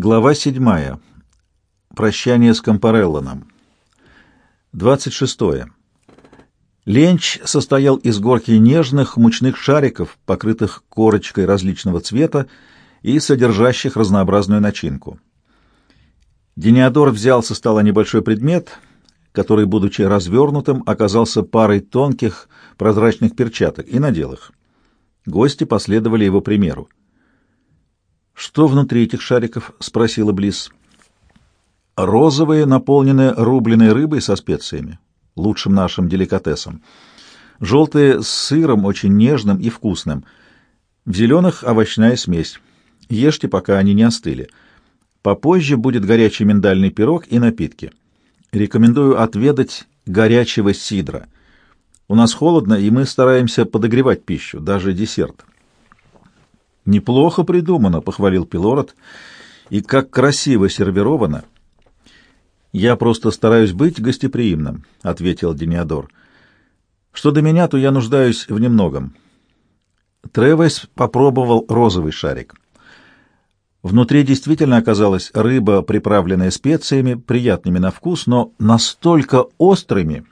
Глава 7. Прощание с Компарелланом. 26. Ленч состоял из горки нежных мучных шариков, покрытых корочкой различного цвета и содержащих разнообразную начинку. Дениадор взял со стола небольшой предмет, который, будучи развернутым, оказался парой тонких прозрачных перчаток, и надел их. Гости последовали его примеру. «Что внутри этих шариков?» — спросила Близ. «Розовые, наполненные рубленой рыбой со специями, лучшим нашим деликатесом. Желтые с сыром, очень нежным и вкусным. В зеленых овощная смесь. Ешьте, пока они не остыли. Попозже будет горячий миндальный пирог и напитки. Рекомендую отведать горячего сидра. У нас холодно, и мы стараемся подогревать пищу, даже десерт». «Неплохо придумано», — похвалил Пилород. «И как красиво сервировано». «Я просто стараюсь быть гостеприимным», — ответил Дениадор. «Что до меня, то я нуждаюсь в немногом». Тревес попробовал розовый шарик. Внутри действительно оказалась рыба, приправленная специями, приятными на вкус, но настолько острыми,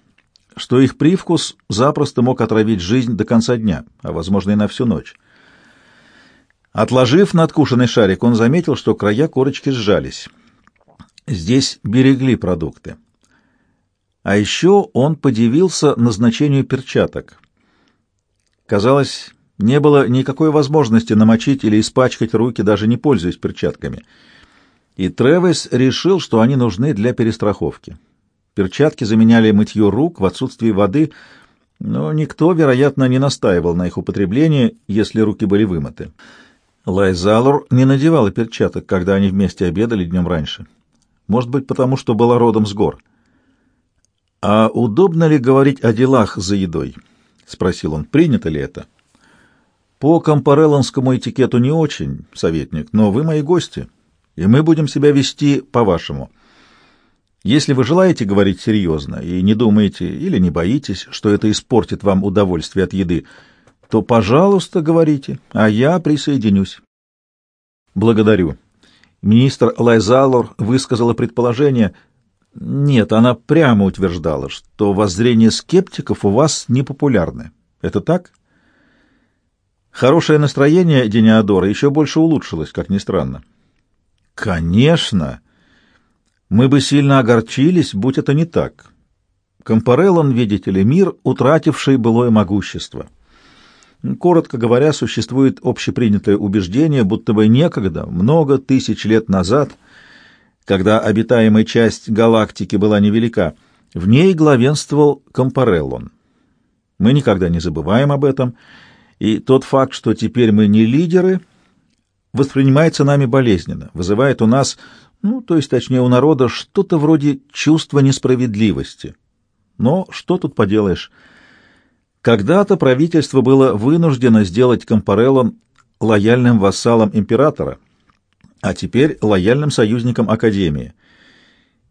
что их привкус запросто мог отравить жизнь до конца дня, а, возможно, и на всю ночь. Отложив надкушенный шарик, он заметил, что края корочки сжались. Здесь берегли продукты. А еще он подивился назначению перчаток. Казалось, не было никакой возможности намочить или испачкать руки, даже не пользуясь перчатками. И Тревес решил, что они нужны для перестраховки. Перчатки заменяли мытье рук в отсутствии воды, но никто, вероятно, не настаивал на их употреблении, если руки были вымыты. Лайзалур не надевала перчаток, когда они вместе обедали днем раньше. Может быть, потому что была родом с гор. «А удобно ли говорить о делах за едой?» — спросил он. «Принято ли это?» «По компареллонскому этикету не очень, советник, но вы мои гости, и мы будем себя вести по-вашему. Если вы желаете говорить серьезно и не думаете или не боитесь, что это испортит вам удовольствие от еды, — то, пожалуйста, говорите, а я присоединюсь. Благодарю. Министр Лайзалор высказала предположение. Нет, она прямо утверждала, что воззрение скептиков у вас непопулярны. Это так? Хорошее настроение Дениадора еще больше улучшилось, как ни странно. Конечно. Мы бы сильно огорчились, будь это не так. Компареллон, видите ли, мир, утративший былое могущество. Коротко говоря, существует общепринятое убеждение, будто бы некогда, много тысяч лет назад, когда обитаемая часть галактики была невелика, в ней главенствовал Компареллон. Мы никогда не забываем об этом, и тот факт, что теперь мы не лидеры, воспринимается нами болезненно, вызывает у нас, ну, то есть, точнее, у народа, что-то вроде чувства несправедливости. Но что тут поделаешь? Когда-то правительство было вынуждено сделать Компареллон лояльным вассалом императора, а теперь лояльным союзником Академии.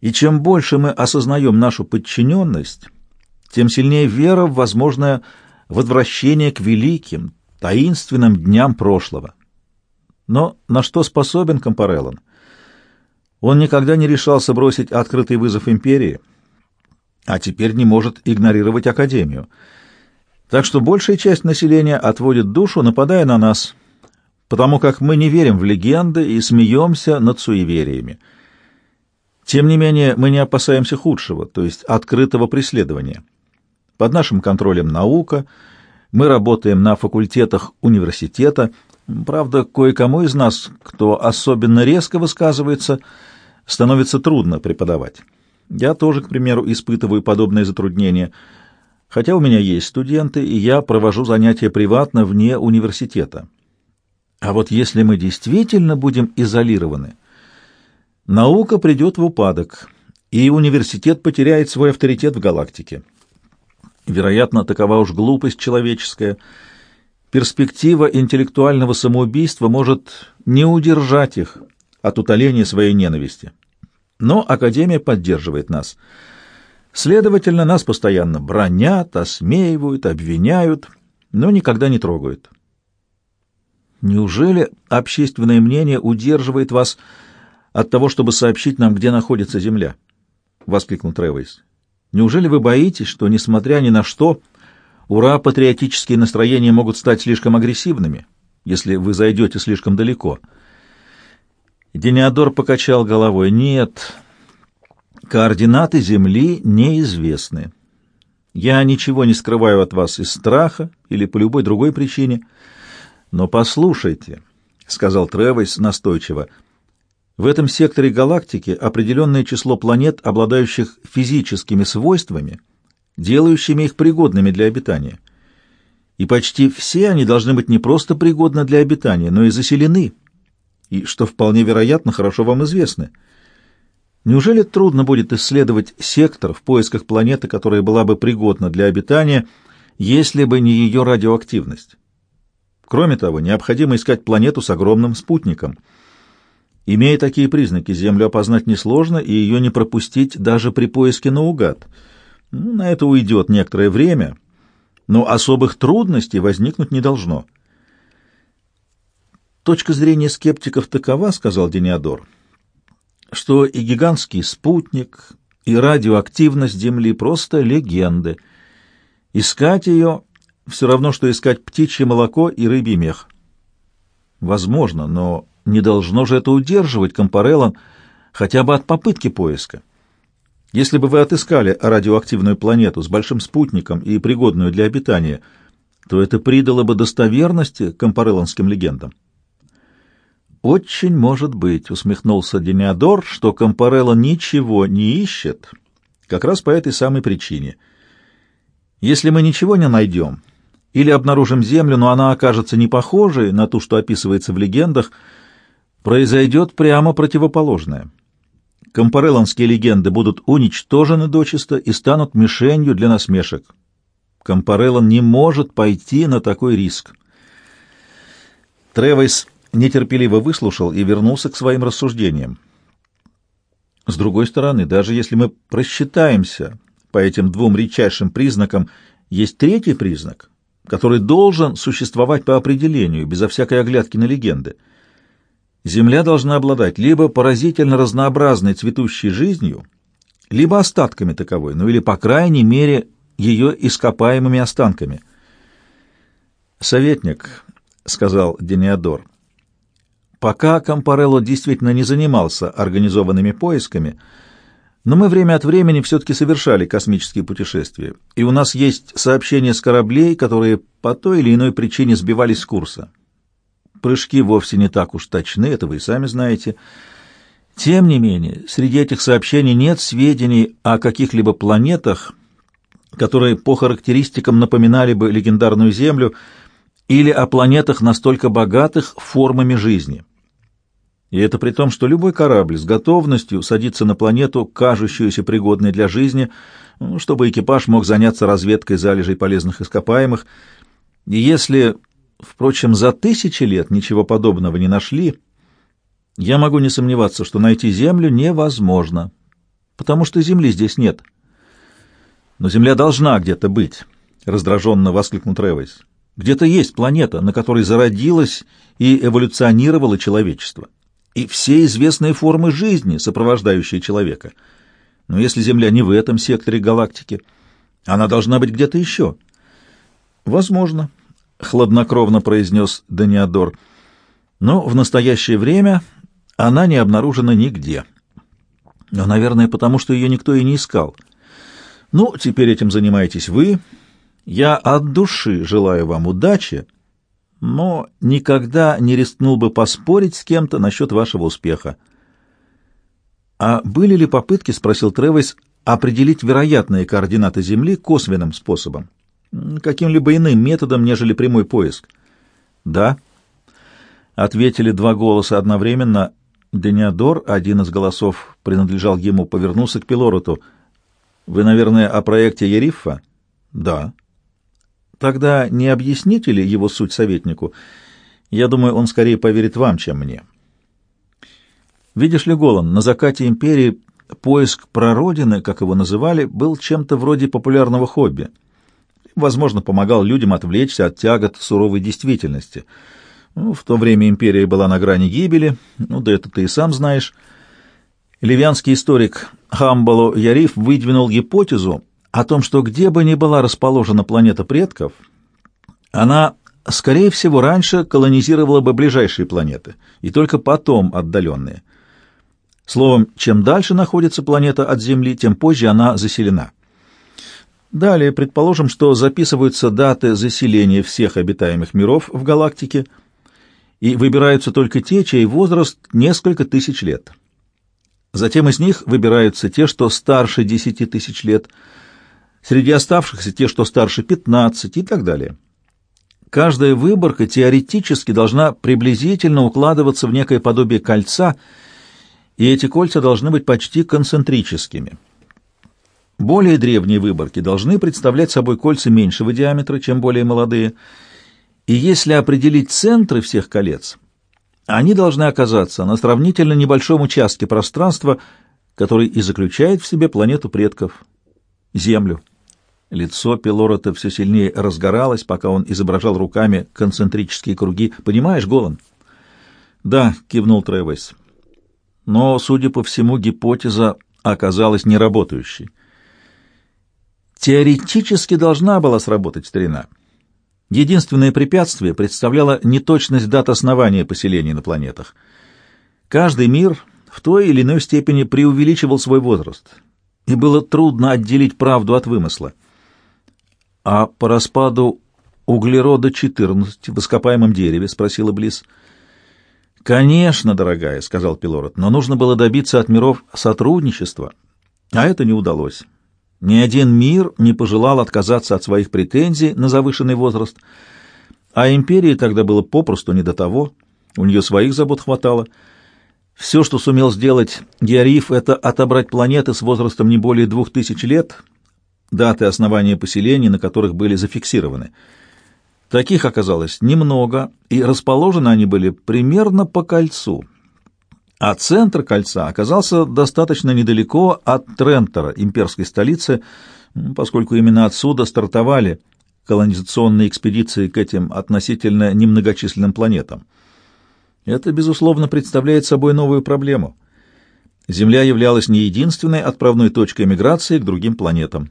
И чем больше мы осознаем нашу подчиненность, тем сильнее вера в возможное возвращение к великим, таинственным дням прошлого. Но на что способен Компареллон? Он никогда не решался бросить открытый вызов империи, а теперь не может игнорировать Академию — так что большая часть населения отводит душу, нападая на нас, потому как мы не верим в легенды и смеемся над суевериями. Тем не менее, мы не опасаемся худшего, то есть открытого преследования. Под нашим контролем наука, мы работаем на факультетах университета. Правда, кое-кому из нас, кто особенно резко высказывается, становится трудно преподавать. Я тоже, к примеру, испытываю подобные затруднения – хотя у меня есть студенты, и я провожу занятия приватно вне университета. А вот если мы действительно будем изолированы, наука придет в упадок, и университет потеряет свой авторитет в галактике. Вероятно, такова уж глупость человеческая. Перспектива интеллектуального самоубийства может не удержать их от утоления своей ненависти. Но Академия поддерживает нас — Следовательно, нас постоянно бронят, осмеивают, обвиняют, но никогда не трогают. Неужели общественное мнение удерживает вас от того, чтобы сообщить нам, где находится Земля, — воскликнул Тревейс. Неужели вы боитесь, что, несмотря ни на что, ура-патриотические настроения могут стать слишком агрессивными, если вы зайдете слишком далеко? Дениадор покачал головой. Нет, координаты Земли неизвестны. Я ничего не скрываю от вас из страха или по любой другой причине. Но послушайте, — сказал Тревойс настойчиво, — в этом секторе галактики определенное число планет, обладающих физическими свойствами, делающими их пригодными для обитания. И почти все они должны быть не просто пригодны для обитания, но и заселены, и, что вполне вероятно, хорошо вам известно. Неужели трудно будет исследовать сектор в поисках планеты, которая была бы пригодна для обитания, если бы не ее радиоактивность? Кроме того, необходимо искать планету с огромным спутником — Имея такие признаки, Землю опознать несложно и ее не пропустить даже при поиске наугад. Ну, на это уйдет некоторое время, но особых трудностей возникнуть не должно. Точка зрения скептиков такова, сказал Дениадор, что и гигантский спутник, и радиоактивность Земли просто легенды. Искать ее все равно, что искать птичье молоко и рыбий мех. Возможно, но не должно же это удерживать Компареллон хотя бы от попытки поиска. Если бы вы отыскали радиоактивную планету с большим спутником и пригодную для обитания, то это придало бы достоверности компареллонским легендам. «Очень может быть», — усмехнулся Дениадор, — «что Компарелло ничего не ищет, как раз по этой самой причине. Если мы ничего не найдем или обнаружим Землю, но она окажется не похожей на ту, что описывается в легендах, — произойдет прямо противоположное. Компареллонские легенды будут уничтожены дочисто и станут мишенью для насмешек. Компареллон не может пойти на такой риск. Тревойс нетерпеливо выслушал и вернулся к своим рассуждениям. С другой стороны, даже если мы просчитаемся по этим двум редчайшим признакам, есть третий признак, который должен существовать по определению, безо всякой оглядки на легенды — Земля должна обладать либо поразительно разнообразной цветущей жизнью, либо остатками таковой, ну или, по крайней мере, ее ископаемыми останками. «Советник», — сказал Дениадор, — «пока Кампарелло действительно не занимался организованными поисками, но мы время от времени все-таки совершали космические путешествия, и у нас есть сообщения с кораблей, которые по той или иной причине сбивались с курса прыжки вовсе не так уж точны, это вы и сами знаете. Тем не менее, среди этих сообщений нет сведений о каких-либо планетах, которые по характеристикам напоминали бы легендарную Землю, или о планетах настолько богатых формами жизни. И это при том, что любой корабль с готовностью садится на планету, кажущуюся пригодной для жизни, ну, чтобы экипаж мог заняться разведкой залежей полезных ископаемых. И если Впрочем, за тысячи лет ничего подобного не нашли. Я могу не сомневаться, что найти Землю невозможно, потому что Земли здесь нет. Но Земля должна где-то быть, — раздраженно воскликнул Тревойс. Где-то есть планета, на которой зародилось и эволюционировало человечество, и все известные формы жизни, сопровождающие человека. Но если Земля не в этом секторе галактики, она должна быть где-то еще. Возможно, — хладнокровно произнес Даниадор. «Но в настоящее время она не обнаружена нигде. Но, наверное, потому что ее никто и не искал. Ну, теперь этим занимаетесь вы. Я от души желаю вам удачи, но никогда не рискнул бы поспорить с кем-то насчет вашего успеха». «А были ли попытки, — спросил Тревойс, — определить вероятные координаты Земли косвенным способом?» каким-либо иным методом, нежели прямой поиск. Да, ответили два голоса одновременно. Дениадор, один из голосов принадлежал ему, повернулся к Пилороту. Вы, наверное, о проекте Ерифа? Да. Тогда не объясните ли его суть советнику? Я думаю, он скорее поверит вам, чем мне. Видишь ли, Голан, на закате империи поиск прародины, как его называли, был чем-то вроде популярного хобби — возможно, помогал людям отвлечься от тягот суровой действительности. Ну, в то время империя была на грани гибели, ну да это ты и сам знаешь. Ливианский историк Хамбало Яриф выдвинул гипотезу о том, что где бы ни была расположена планета предков, она, скорее всего, раньше колонизировала бы ближайшие планеты, и только потом отдаленные. Словом, чем дальше находится планета от Земли, тем позже она заселена. Далее предположим, что записываются даты заселения всех обитаемых миров в галактике, и выбираются только те, чей возраст несколько тысяч лет. Затем из них выбираются те, что старше 10 тысяч лет, среди оставшихся те, что старше 15 и так далее. Каждая выборка теоретически должна приблизительно укладываться в некое подобие кольца, и эти кольца должны быть почти концентрическими. Более древние выборки должны представлять собой кольца меньшего диаметра, чем более молодые, и если определить центры всех колец, они должны оказаться на сравнительно небольшом участке пространства, который и заключает в себе планету предков — Землю. Лицо Пилорота все сильнее разгоралось, пока он изображал руками концентрические круги. «Понимаешь, Голан?» «Да», — кивнул Тревес. Но, судя по всему, гипотеза оказалась неработающей. Теоретически должна была сработать старина. Единственное препятствие представляла неточность дат основания поселений на планетах. Каждый мир в той или иной степени преувеличивал свой возраст, и было трудно отделить правду от вымысла. А по распаду углерода-14 в ископаемом дереве, спросила Близ. Конечно, дорогая, сказал Пилород, но нужно было добиться от миров сотрудничества, а это не удалось. Ни один мир не пожелал отказаться от своих претензий на завышенный возраст, а империи тогда было попросту не до того, у нее своих забот хватало. Все, что сумел сделать Геориф, это отобрать планеты с возрастом не более двух тысяч лет, даты основания поселений, на которых были зафиксированы. Таких оказалось немного, и расположены они были примерно по кольцу — а центр кольца оказался достаточно недалеко от Трентера, имперской столицы, поскольку именно отсюда стартовали колонизационные экспедиции к этим относительно немногочисленным планетам. Это, безусловно, представляет собой новую проблему. Земля являлась не единственной отправной точкой миграции к другим планетам.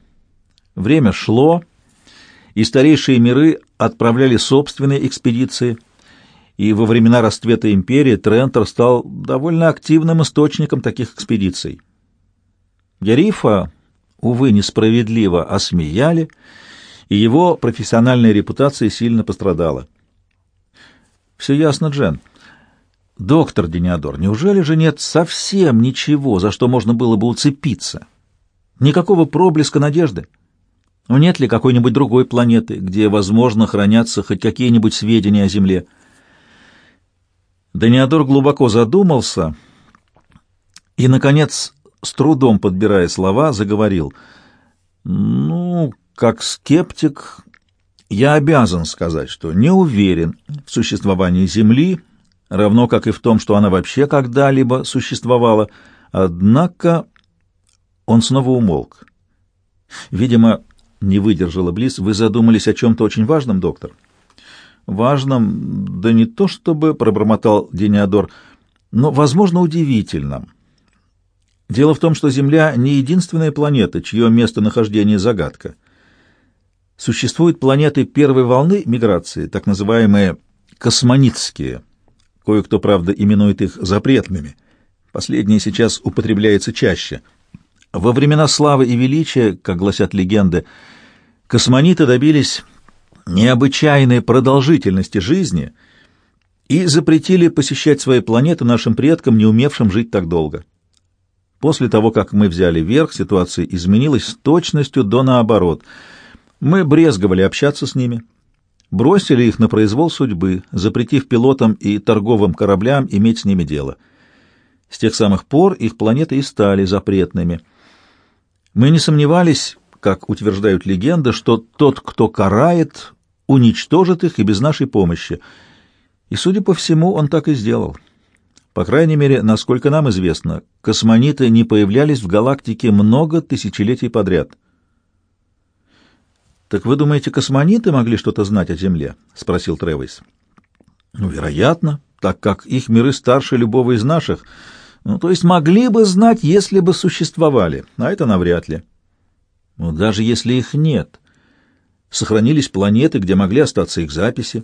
Время шло, и старейшие миры отправляли собственные экспедиции – и во времена расцвета империи Трентер стал довольно активным источником таких экспедиций. Ярифа, увы, несправедливо осмеяли, и его профессиональная репутация сильно пострадала. «Все ясно, Джен. Доктор Дениадор, неужели же нет совсем ничего, за что можно было бы уцепиться? Никакого проблеска надежды?» Нет ли какой-нибудь другой планеты, где, возможно, хранятся хоть какие-нибудь сведения о Земле? Даниадор глубоко задумался и, наконец, с трудом подбирая слова, заговорил. «Ну, как скептик, я обязан сказать, что не уверен в существовании Земли, равно как и в том, что она вообще когда-либо существовала. Однако он снова умолк. Видимо, не выдержала Близ. Вы задумались о чем-то очень важном, доктор?» важном, да не то чтобы, пробормотал Дениадор, но, возможно, удивительном. Дело в том, что Земля не единственная планета, чье местонахождение загадка. Существуют планеты первой волны миграции, так называемые космонитские. Кое-кто, правда, именует их запретными. Последнее сейчас употребляется чаще. Во времена славы и величия, как гласят легенды, космониты добились необычайной продолжительности жизни и запретили посещать свои планеты нашим предкам, не умевшим жить так долго. После того, как мы взяли верх, ситуация изменилась с точностью до наоборот. Мы брезговали общаться с ними, бросили их на произвол судьбы, запретив пилотам и торговым кораблям иметь с ними дело. С тех самых пор их планеты и стали запретными. Мы не сомневались, как утверждают легенды, что тот, кто карает, уничтожит их и без нашей помощи. И, судя по всему, он так и сделал. По крайней мере, насколько нам известно, космониты не появлялись в галактике много тысячелетий подряд. «Так вы думаете, космониты могли что-то знать о Земле?» — спросил Тревис. «Ну, вероятно, так как их миры старше любого из наших. Ну, то есть могли бы знать, если бы существовали, а это навряд ли. Но даже если их нет, сохранились планеты, где могли остаться их записи.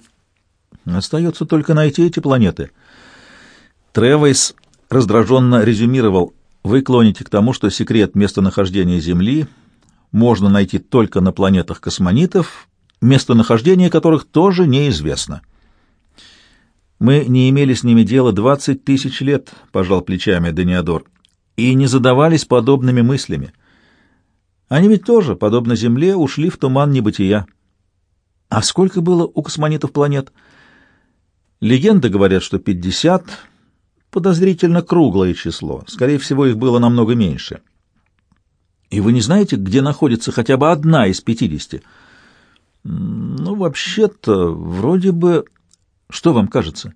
Остается только найти эти планеты. Тревейс раздраженно резюмировал, вы клоните к тому, что секрет местонахождения Земли можно найти только на планетах космонитов, местонахождение которых тоже неизвестно. Мы не имели с ними дела двадцать тысяч лет, — пожал плечами Даниадор, — и не задавались подобными мыслями. Они ведь тоже, подобно Земле, ушли в туман небытия. А сколько было у космонитов планет? Легенды говорят, что пятьдесят, подозрительно круглое число. Скорее всего, их было намного меньше. И вы не знаете, где находится хотя бы одна из пятидесяти? Ну, вообще-то, вроде бы... Что вам кажется?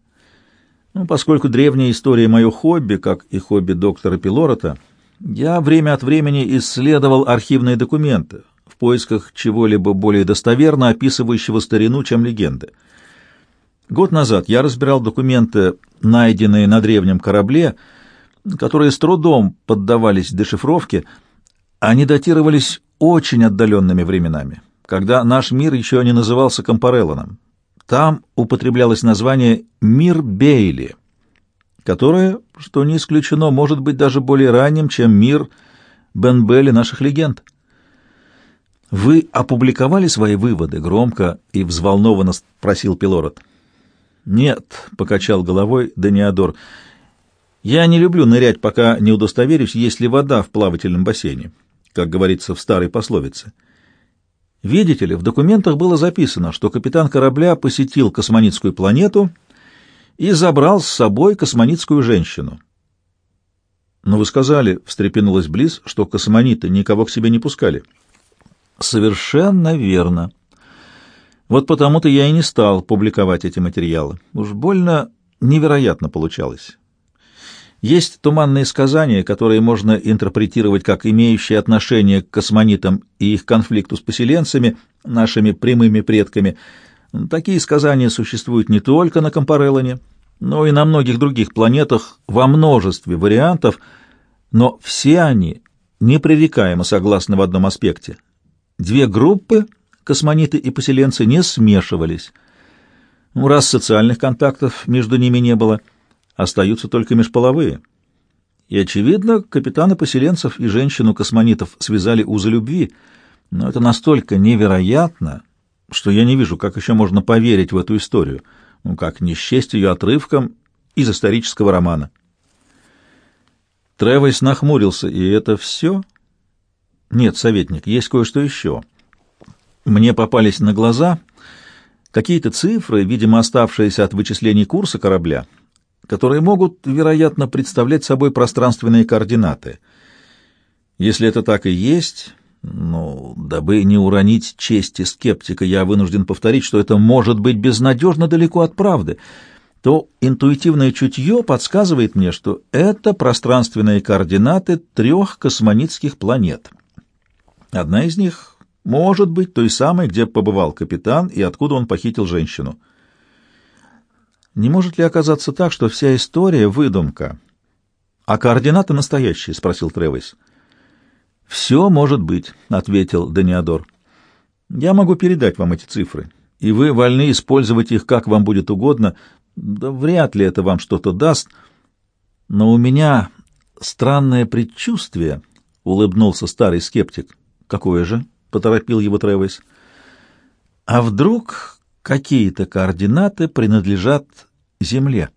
Ну, поскольку древняя история мое хобби, как и хобби доктора Пилорота, я время от времени исследовал архивные документы в поисках чего-либо более достоверно описывающего старину, чем легенды. Год назад я разбирал документы, найденные на древнем корабле, которые с трудом поддавались дешифровке, они датировались очень отдаленными временами, когда наш мир еще не назывался Компареллоном. Там употреблялось название «Мир Бейли», которое, что не исключено, может быть даже более ранним, чем мир Бенбели наших легенд. «Вы опубликовали свои выводы?» — громко и взволнованно спросил Пилород. «Нет», — покачал головой Даниадор, — «я не люблю нырять, пока не удостоверюсь, есть ли вода в плавательном бассейне, как говорится в старой пословице». Видите ли, в документах было записано, что капитан корабля посетил космонитскую планету и забрал с собой космонитскую женщину. Но вы сказали, — встрепенулась Близ, — что космониты никого к себе не пускали. Совершенно верно. Вот потому-то я и не стал публиковать эти материалы. Уж больно невероятно получалось. Есть туманные сказания, которые можно интерпретировать как имеющие отношение к космонитам и их конфликту с поселенцами, нашими прямыми предками. Такие сказания существуют не только на Компареллоне, но и на многих других планетах во множестве вариантов, но все они непререкаемо согласны в одном аспекте. Две группы, космониты и поселенцы, не смешивались. Раз социальных контактов между ними не было – остаются только межполовые. И, очевидно, капитана поселенцев и женщину-космонитов связали узы любви, но это настолько невероятно, что я не вижу, как еще можно поверить в эту историю, ну, как не счесть ее отрывком из исторического романа. Тревойс нахмурился, и это все? Нет, советник, есть кое-что еще. Мне попались на глаза какие-то цифры, видимо, оставшиеся от вычислений курса корабля, которые могут, вероятно, представлять собой пространственные координаты. Если это так и есть, ну, дабы не уронить чести скептика, я вынужден повторить, что это может быть безнадежно далеко от правды, то интуитивное чутье подсказывает мне, что это пространственные координаты трех космонитских планет. Одна из них может быть той самой, где побывал капитан и откуда он похитил женщину. Не может ли оказаться так, что вся история — выдумка? — А координаты настоящие? — спросил Тревис. — Все может быть, — ответил Даниадор. — Я могу передать вам эти цифры, и вы вольны использовать их, как вам будет угодно. Да вряд ли это вам что-то даст. Но у меня странное предчувствие, — улыбнулся старый скептик. — Какое же? — поторопил его Тревис. — А вдруг какие-то координаты принадлежат Земле.